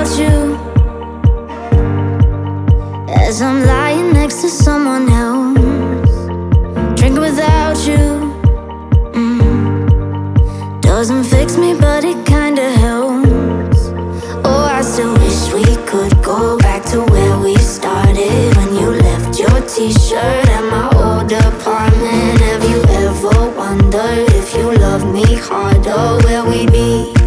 about you. As I'm lying next to someone else, drinking without you. Mm. Doesn't fix me, but it kinda helps. Oh, I still wish we could go back to where we started when you left your t shirt at my old apartment. Have you ever wondered if you loved me harder, where we'd be?